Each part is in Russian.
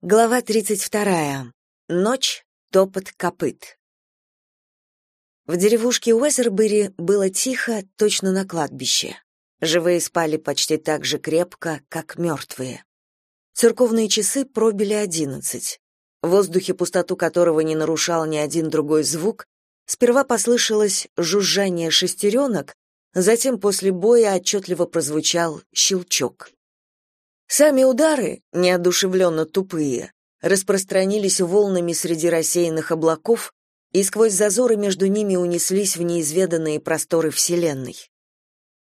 Глава 32. Ночь, топот копыт. В деревушке Уэзербери было тихо, точно на кладбище. Живые спали почти так же крепко, как мертвые. Церковные часы пробили одиннадцать. В воздухе, пустоту которого не нарушал ни один другой звук, сперва послышалось жужжание шестеренок, затем после боя отчетливо прозвучал щелчок. Сами удары, неодушевленно тупые, распространились волнами среди рассеянных облаков и сквозь зазоры между ними унеслись в неизведанные просторы Вселенной.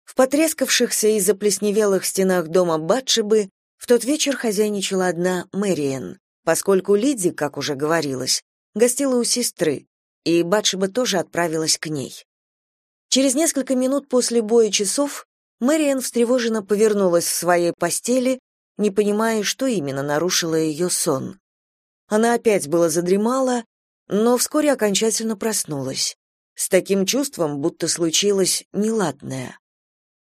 В потрескавшихся и заплесневелых стенах дома Батшебы в тот вечер хозяйничала одна Мэриэн, поскольку Лиди, как уже говорилось, гостила у сестры, и Батшеба тоже отправилась к ней. Через несколько минут после боя часов Мэриэн встревоженно повернулась в своей постели не понимая, что именно нарушило ее сон. Она опять была задремала, но вскоре окончательно проснулась, с таким чувством, будто случилось неладное.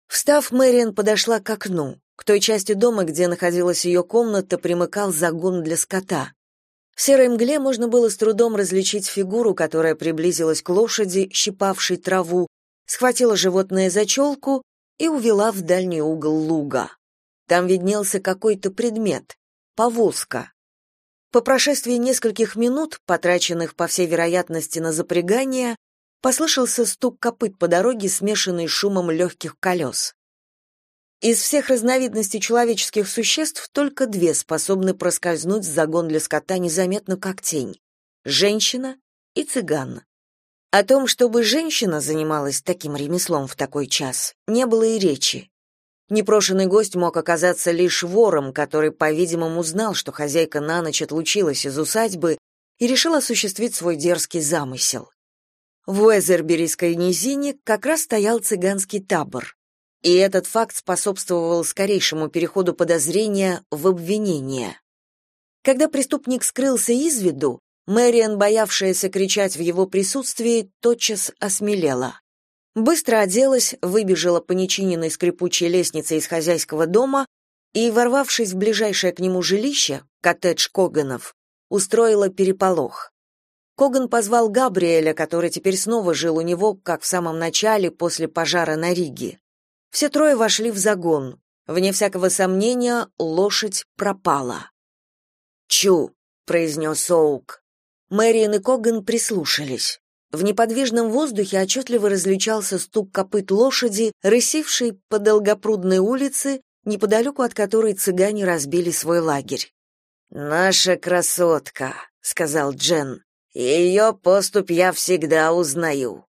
Встав, Мэриан подошла к окну. К той части дома, где находилась ее комната, примыкал загон для скота. В серой мгле можно было с трудом различить фигуру, которая приблизилась к лошади, щипавшей траву, схватила животное за челку и увела в дальний угол луга. Там виднелся какой-то предмет — повозка. По прошествии нескольких минут, потраченных, по всей вероятности, на запрягание, послышался стук копыт по дороге, смешанный с шумом легких колес. Из всех разновидностей человеческих существ только две способны проскользнуть в загон для скота незаметно как тень — женщина и цыган. О том, чтобы женщина занималась таким ремеслом в такой час, не было и речи. Непрошенный гость мог оказаться лишь вором, который, по-видимому, знал, что хозяйка на ночь отлучилась из усадьбы и решил осуществить свой дерзкий замысел. В Уэзерберийской низине как раз стоял цыганский табор, и этот факт способствовал скорейшему переходу подозрения в обвинение. Когда преступник скрылся из виду, Мэриан, боявшаяся кричать в его присутствии, тотчас осмелела. Быстро оделась, выбежала по нечиненной скрипучей лестнице из хозяйского дома и, ворвавшись в ближайшее к нему жилище, коттедж Коганов, устроила переполох. Коган позвал Габриэля, который теперь снова жил у него, как в самом начале, после пожара на Риге. Все трое вошли в загон. Вне всякого сомнения, лошадь пропала. «Чу!» — произнес Оук. Мэриан и Коган прислушались. В неподвижном воздухе отчетливо различался стук копыт лошади, рысившей по долгопрудной улице, неподалеку от которой цыгане разбили свой лагерь. «Наша красотка», — сказал Джен. «Ее поступь я всегда узнаю».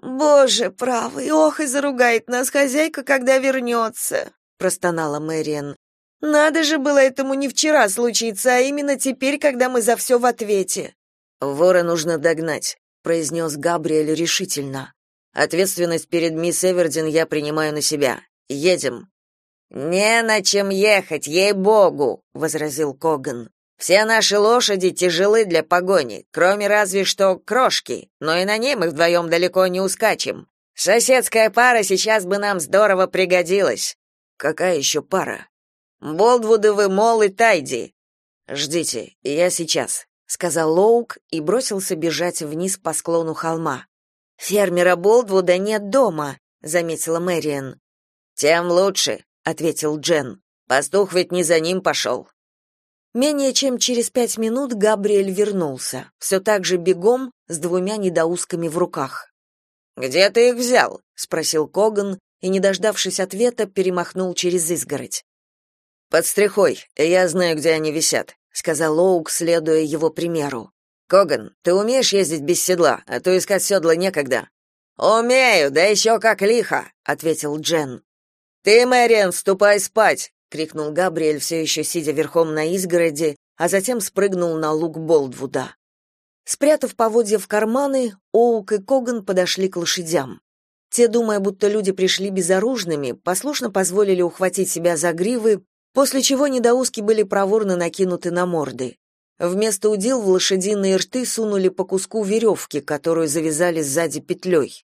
«Боже правый, ох, и заругает нас хозяйка, когда вернется», — простонала Мэриан. «Надо же было этому не вчера случиться, а именно теперь, когда мы за все в ответе». «Вора нужно догнать произнес Габриэль решительно. Ответственность перед мисс Эвердин я принимаю на себя. Едем. Не на чем ехать, ей-богу, возразил Коган. Все наши лошади тяжелы для погони, кроме разве что крошки, но и на ней мы вдвоем далеко не ускачем. Соседская пара сейчас бы нам здорово пригодилась. Какая еще пара? Болдвудовы Мол и Тайди. Ждите, я сейчас сказал Лоук и бросился бежать вниз по склону холма. Фермера Болдвуда нет дома, заметила Мэриан. Тем лучше, ответил Джен. Пастух ведь не за ним пошел». Менее чем через пять минут Габриэль вернулся, все так же бегом, с двумя недоусками в руках. «Где ты их взял?» — спросил Коган, и, не дождавшись ответа, перемахнул через изгородь. «Под стрихой, я знаю, где они висят сказал Оук, следуя его примеру. Коган, ты умеешь ездить без седла, а то искать седла некогда. Умею, да еще как лихо, ответил Джен. Ты, Мэриан, ступай спать, крикнул Габриэль, все еще сидя верхом на изгороди, а затем спрыгнул на луг Болдвуда. Спрятав поводья в карманы, Оук и Коган подошли к лошадям. Те, думая, будто люди пришли безоружными, послушно позволили ухватить себя за гривы, после чего недоуски были проворно накинуты на морды. Вместо удил в лошадиные рты сунули по куску веревки, которую завязали сзади петлей.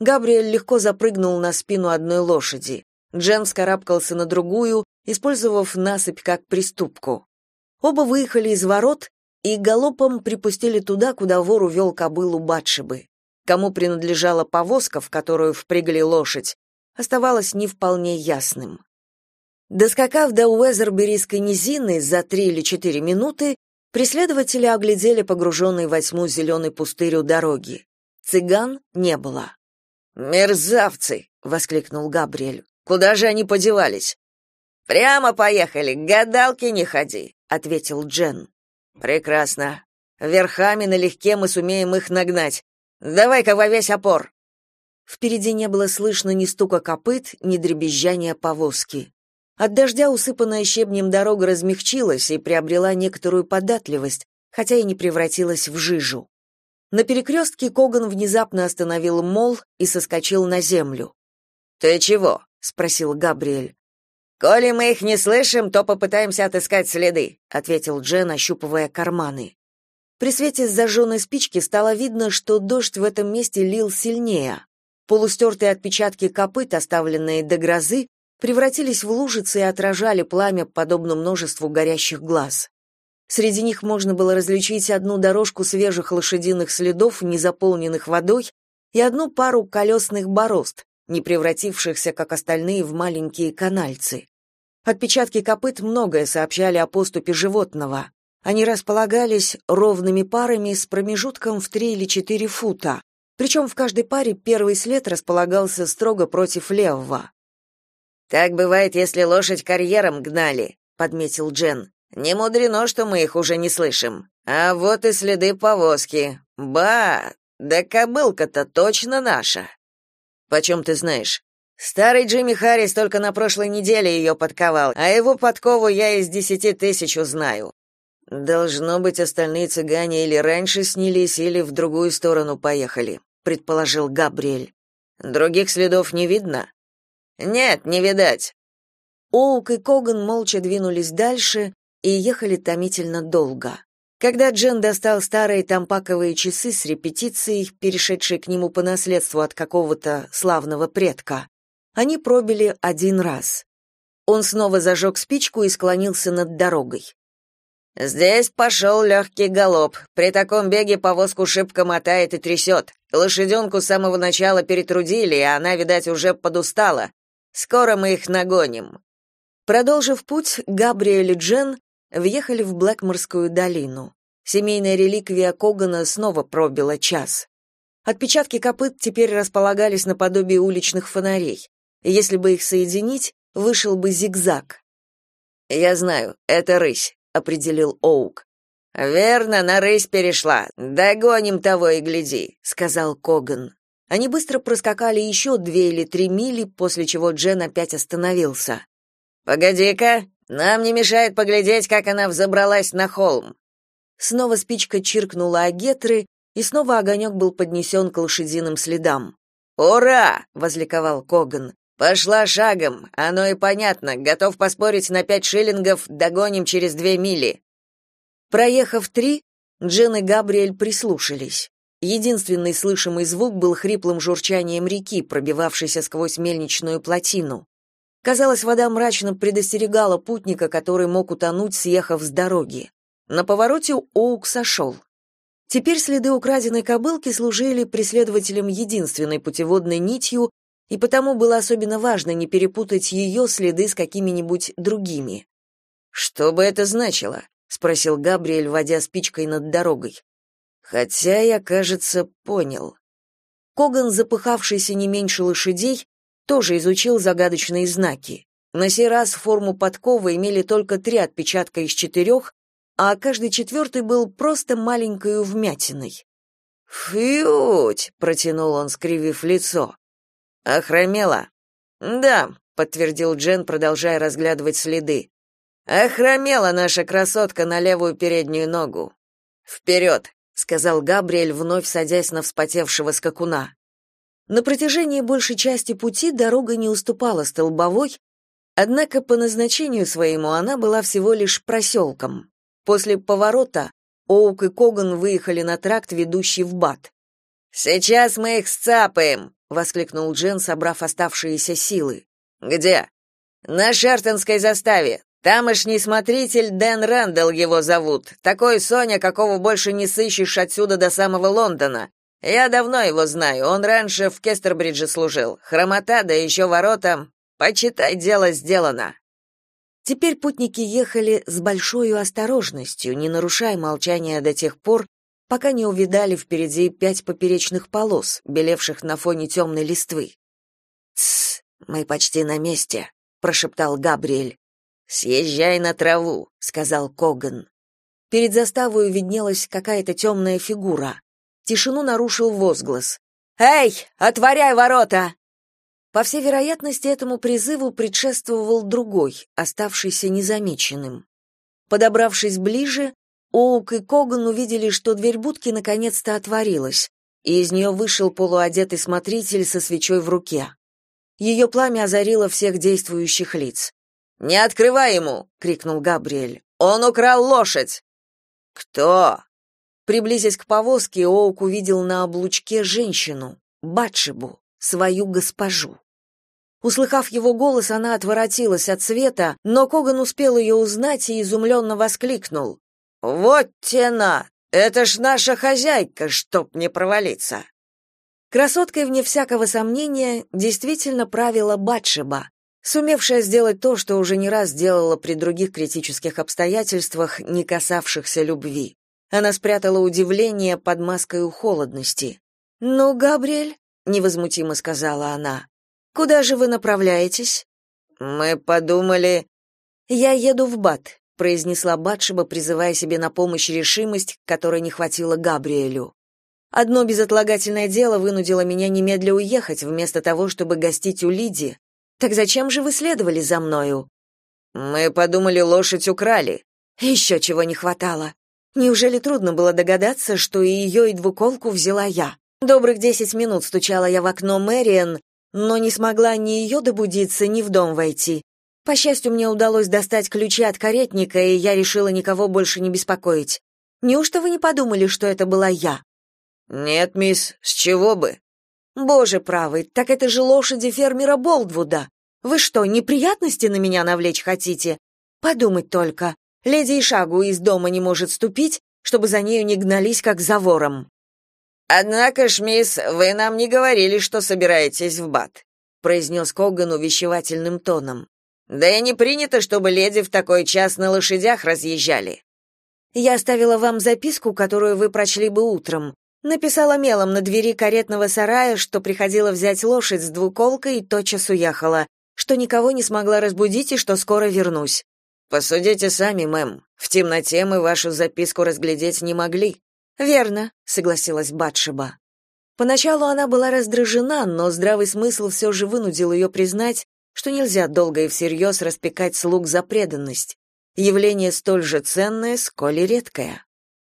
Габриэль легко запрыгнул на спину одной лошади. Джен вскарабкался на другую, использовав насыпь как приступку. Оба выехали из ворот и галопом припустили туда, куда вор увел кобылу Батшебы. Кому принадлежала повозка, в которую впрягли лошадь, оставалось не вполне ясным. Доскакав до Уэзерберийской низины за три или четыре минуты, преследователи оглядели погруженный во тьму зеленый пустырь у дороги. Цыган не было. «Мерзавцы!» — воскликнул Габриэль. «Куда же они подевались?» «Прямо поехали, к гадалке не ходи», — ответил Джен. «Прекрасно. Верхами налегке мы сумеем их нагнать. Давай-ка во весь опор!» Впереди не было слышно ни стука копыт, ни дребезжания повозки. От дождя усыпанная щебнем дорога размягчилась и приобрела некоторую податливость, хотя и не превратилась в жижу. На перекрестке Коган внезапно остановил мол и соскочил на землю. «Ты чего?» — спросил Габриэль. «Коли мы их не слышим, то попытаемся отыскать следы», — ответил Джен, ощупывая карманы. При свете зажженной спички стало видно, что дождь в этом месте лил сильнее. Полустертые отпечатки копыт, оставленные до грозы, превратились в лужицы и отражали пламя, подобно множеству горящих глаз. Среди них можно было различить одну дорожку свежих лошадиных следов, не заполненных водой, и одну пару колесных борозд, не превратившихся, как остальные, в маленькие канальцы. Отпечатки копыт многое сообщали о поступе животного. Они располагались ровными парами с промежутком в три или четыре фута, причем в каждой паре первый след располагался строго против левого. «Так бывает, если лошадь карьером гнали», — подметил Джен. «Не мудрено, что мы их уже не слышим. А вот и следы повозки. Ба! Да кобылка-то точно наша!» «Почем ты знаешь?» «Старый Джимми Харрис только на прошлой неделе ее подковал, а его подкову я из десяти тысяч узнаю». «Должно быть, остальные цыгане или раньше снялись, или в другую сторону поехали», — предположил Габриэль. «Других следов не видно?» Нет, не видать. Оук и Коган молча двинулись дальше и ехали томительно долго. Когда Джен достал старые тампаковые часы с репетицией, перешедшие к нему по наследству от какого-то славного предка, они пробили один раз. Он снова зажег спичку и склонился над дорогой. «Здесь пошел легкий галоп. При таком беге повозку шибко мотает и трясет. Лошаденку с самого начала перетрудили, и она, видать, уже подустала. Скоро мы их нагоним. Продолжив путь, Габриэль и Джен въехали в Блэкморскую долину. Семейная реликвия Когана снова пробила час. Отпечатки копыт теперь располагались наподобие уличных фонарей. Если бы их соединить, вышел бы зигзаг. «Я знаю, это рысь», — определил Оук. «Верно, на рысь перешла. Догоним того и гляди», — сказал Коган. Они быстро проскакали еще две или три мили, после чего Джен опять остановился. «Погоди-ка, нам не мешает поглядеть, как она взобралась на холм». Снова спичка чиркнула о гетры, и снова огонек был поднесен к лошадиным следам. «Ура!» — возликовал Коган. «Пошла шагом, оно и понятно. Готов поспорить на пять шиллингов, догоним через две мили». Проехав три, Джен и Габриэль прислушались. Единственный слышимый звук был хриплым журчанием реки, пробивавшейся сквозь мельничную плотину. Казалось, вода мрачно предостерегала путника, который мог утонуть, съехав с дороги. На повороте Оук сошел. Теперь следы украденной кобылки служили преследователям единственной путеводной нитью, и потому было особенно важно не перепутать ее следы с какими-нибудь другими. «Что бы это значило?» — спросил Габриэль, водя спичкой над дорогой. Хотя я, кажется, понял. Коган, запыхавшийся не меньше лошадей, тоже изучил загадочные знаки. На сей раз форму подковы имели только три отпечатка из четырех, а каждый четвертый был просто маленькой вмятиной. «Фьють!» — протянул он, скривив лицо. «Охромела?» «Да», — подтвердил Джен, продолжая разглядывать следы. «Охромела наша красотка на левую переднюю ногу. Вперед!» Сказал Габриэль, вновь садясь на вспотевшего скакуна. На протяжении большей части пути дорога не уступала столбовой, однако по назначению своему она была всего лишь проселком. После поворота Оук и Коган выехали на тракт, ведущий в Бат. «Сейчас мы их сцапаем!» — воскликнул Джен, собрав оставшиеся силы. «Где?» «На Шартонской заставе. Тамошний смотритель Дэн Рэндалл его зовут. Такой Соня, какого больше не сыщешь отсюда до самого Лондона. Я давно его знаю, он раньше в Кестербридже служил. Хромота, да еще ворота. Почитай, дело сделано. Теперь путники ехали с большой осторожностью, не нарушая молчания до тех пор, пока не увидали впереди пять поперечных полос, белевших на фоне темной листвы. «Тссс, мы почти на месте», — прошептал Габриэль. «Съезжай на траву», — сказал Коган. Перед заставой виднелась какая-то темная фигура. Тишину нарушил возглас. «Эй, отворяй ворота!» По всей вероятности, этому призыву предшествовал другой, оставшийся незамеченным. Подобравшись ближе, Оук и Коган увидели, что дверь будки наконец-то отворилась, и из нее вышел полуодетый смотритель со свечой в руке. Ее пламя озарило всех действующих лиц. «Не открывай ему!» — крикнул Габриэль. «Он украл лошадь!» «Кто?» Приблизясь к повозке, Оук увидел на облучке женщину, Батшебу, свою госпожу. Услыхав его голос, она отворотилась от света, но Коган успел ее узнать и изумленно воскликнул. «Вот тена! Это ж наша хозяйка, чтоб не провалиться!» Красоткой, вне всякого сомнения, действительно правила Батшеба, сумевшая сделать то, что уже не раз делала при других критических обстоятельствах, не касавшихся любви. Она спрятала удивление под маской холодности. «Ну, Габриэль», — невозмутимо сказала она, — «куда же вы направляетесь?» «Мы подумали...» «Я еду в Бат», — произнесла Батшеба, призывая себе на помощь решимость, которой не хватило Габриэлю. «Одно безотлагательное дело вынудило меня немедля уехать, вместо того, чтобы гостить у Лиди, так зачем же вы следовали за мною? Мы подумали, лошадь украли. Еще чего не хватало. Неужели трудно было догадаться, что и ее, и двуколку взяла я? Добрых десять минут стучала я в окно Мэриан, но не смогла ни ее добудиться, ни в дом войти. По счастью, мне удалось достать ключи от каретника, и я решила никого больше не беспокоить. Неужто вы не подумали, что это была я? Нет, мисс, с чего бы? Боже правый, так это же лошади фермера Болдвуда. Вы что, неприятности на меня навлечь хотите? Подумать только. Леди и шагу из дома не может ступить, чтобы за нею не гнались, как за вором. Однако ж, мисс, вы нам не говорили, что собираетесь в Бат, произнес Коган увещевательным тоном. Да и не принято, чтобы леди в такой час на лошадях разъезжали. Я оставила вам записку, которую вы прочли бы утром. Написала мелом на двери каретного сарая, что приходила взять лошадь с двуколкой и тотчас уехала, что никого не смогла разбудить и что скоро вернусь. Посудите сами, мэм. В темноте мы вашу записку разглядеть не могли. Верно, согласилась Батшеба. Поначалу она была раздражена, но здравый смысл все же вынудил ее признать, что нельзя долго и всерьез распекать слуг за преданность. Явление столь же ценное, сколь и редкое.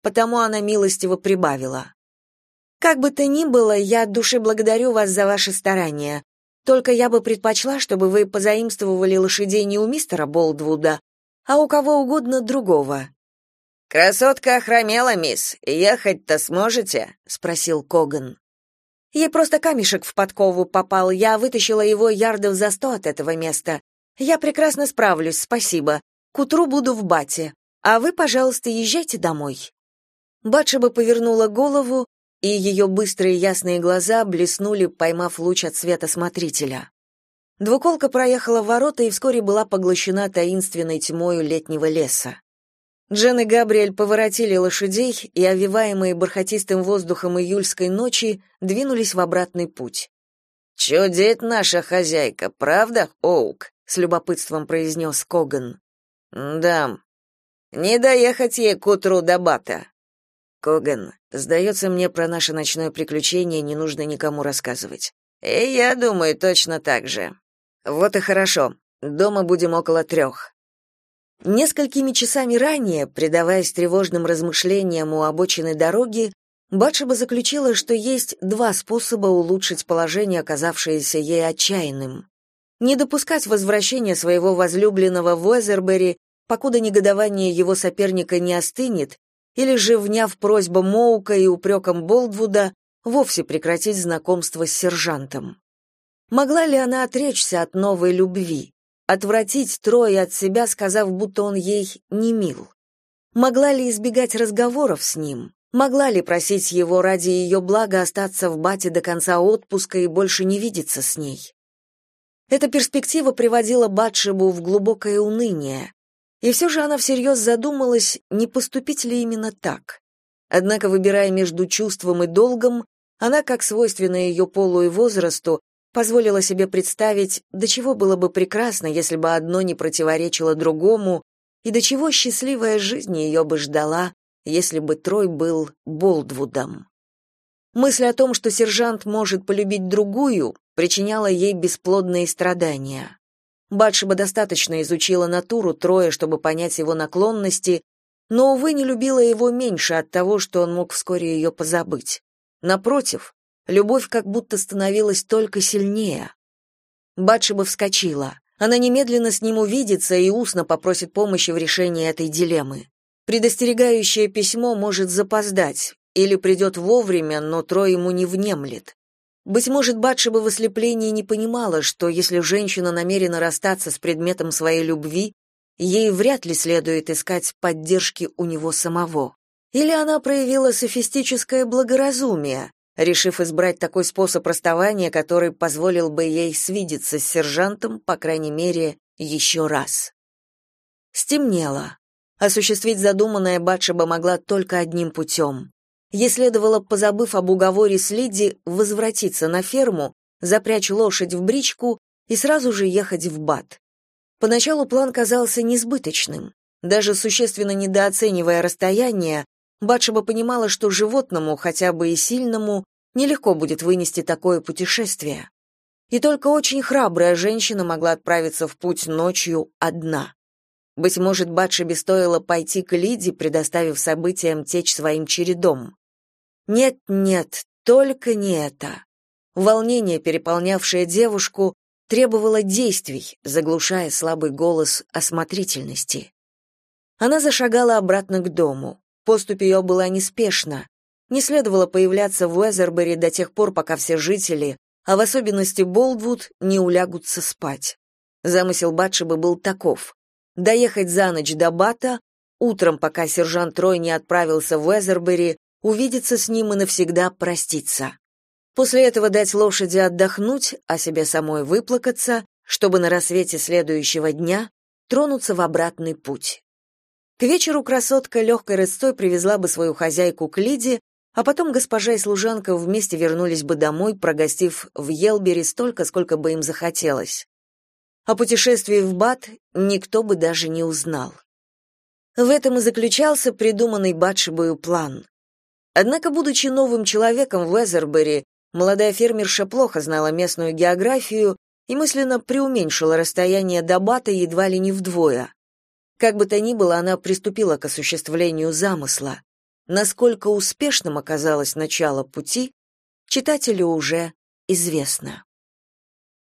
Потому она милостиво прибавила. Как бы то ни было, я от души благодарю вас за ваши старания. Только я бы предпочла, чтобы вы позаимствовали лошадей не у мистера Болдвуда, а у кого угодно другого. Красотка охромела, мисс. Ехать-то сможете? спросил Коган. Ей просто камешек в подкову попал. Я вытащила его ярдов за сто от этого места. Я прекрасно справлюсь, спасибо. К утру буду в бате. А вы, пожалуйста, езжайте домой. Батшеба повернула голову и ее быстрые ясные глаза блеснули, поймав луч от света смотрителя. Двуколка проехала ворота и вскоре была поглощена таинственной тьмою летнего леса. Джен и Габриэль поворотили лошадей и, овиваемые бархатистым воздухом июльской ночи, двинулись в обратный путь. «Чудит наша хозяйка, правда, Оук?» — с любопытством произнес Коган. «Да. Не доехать ей к утру до Бата. Коган, сдается мне про наше ночное приключение не нужно никому рассказывать. И я думаю точно так же. Вот и хорошо. Дома будем около трех». Несколькими часами ранее, предаваясь тревожным размышлениям у обочины дороги, Батшеба заключила, что есть два способа улучшить положение, оказавшееся ей отчаянным. Не допускать возвращения своего возлюбленного в Уэзербери, покуда негодование его соперника не остынет, или же, вняв просьбу Моука и упреком Болдвуда, вовсе прекратить знакомство с сержантом. Могла ли она отречься от новой любви, отвратить Троя от себя, сказав, будто он ей не мил? Могла ли избегать разговоров с ним? Могла ли просить его ради ее блага остаться в бате до конца отпуска и больше не видеться с ней? Эта перспектива приводила Батшебу в глубокое уныние, и все же она всерьез задумалась, не поступить ли именно так. Однако, выбирая между чувством и долгом, она, как свойственно ее полу и возрасту, позволила себе представить, до чего было бы прекрасно, если бы одно не противоречило другому, и до чего счастливая жизнь ее бы ждала, если бы Трой был Болдвудом. Мысль о том, что сержант может полюбить другую, причиняла ей бесплодные страдания. Батшеба достаточно изучила натуру Троя, чтобы понять его наклонности, но, увы, не любила его меньше от того, что он мог вскоре ее позабыть. Напротив, любовь как будто становилась только сильнее. Батшеба вскочила. Она немедленно с ним увидится и устно попросит помощи в решении этой дилеммы. Предостерегающее письмо может запоздать или придет вовремя, но Трой ему не внемлет. Быть может, Батшеба в ослеплении не понимала, что если женщина намерена расстаться с предметом своей любви, ей вряд ли следует искать поддержки у него самого. Или она проявила софистическое благоразумие, решив избрать такой способ расставания, который позволил бы ей свидеться с сержантом, по крайней мере, еще раз. Стемнело. Осуществить задуманное Батшеба могла только одним путем. Ей следовало, позабыв об уговоре с Лиди, возвратиться на ферму, запрячь лошадь в бричку и сразу же ехать в Бат. Поначалу план казался несбыточным. Даже существенно недооценивая расстояние, Батшеба понимала, что животному, хотя бы и сильному, нелегко будет вынести такое путешествие. И только очень храбрая женщина могла отправиться в путь ночью одна. Быть может, Батшебе стоило пойти к Лиде, предоставив событиям течь своим чередом. Нет, нет, только не это. Волнение, переполнявшее девушку, требовало действий, заглушая слабый голос осмотрительности. Она зашагала обратно к дому. Поступь ее была неспешна. Не следовало появляться в Уэзербери до тех пор, пока все жители, а в особенности Болдвуд, не улягутся спать. Замысел Батшеба был таков. Доехать за ночь до Бата, утром, пока сержант Трой не отправился в Уэзербери, увидеться с ним и навсегда проститься. После этого дать лошади отдохнуть, а себе самой выплакаться, чтобы на рассвете следующего дня тронуться в обратный путь. К вечеру красотка легкой рысцой привезла бы свою хозяйку к Лиде, а потом госпожа и служанка вместе вернулись бы домой, прогостив в Елбере столько, сколько бы им захотелось. О путешествии в Бат никто бы даже не узнал. В этом и заключался придуманный Батшебою план. Однако, будучи новым человеком в Эзербери, молодая фермерша плохо знала местную географию и мысленно преуменьшила расстояние до Бата едва ли не вдвое. Как бы то ни было, она приступила к осуществлению замысла. Насколько успешным оказалось начало пути, читателю уже известно.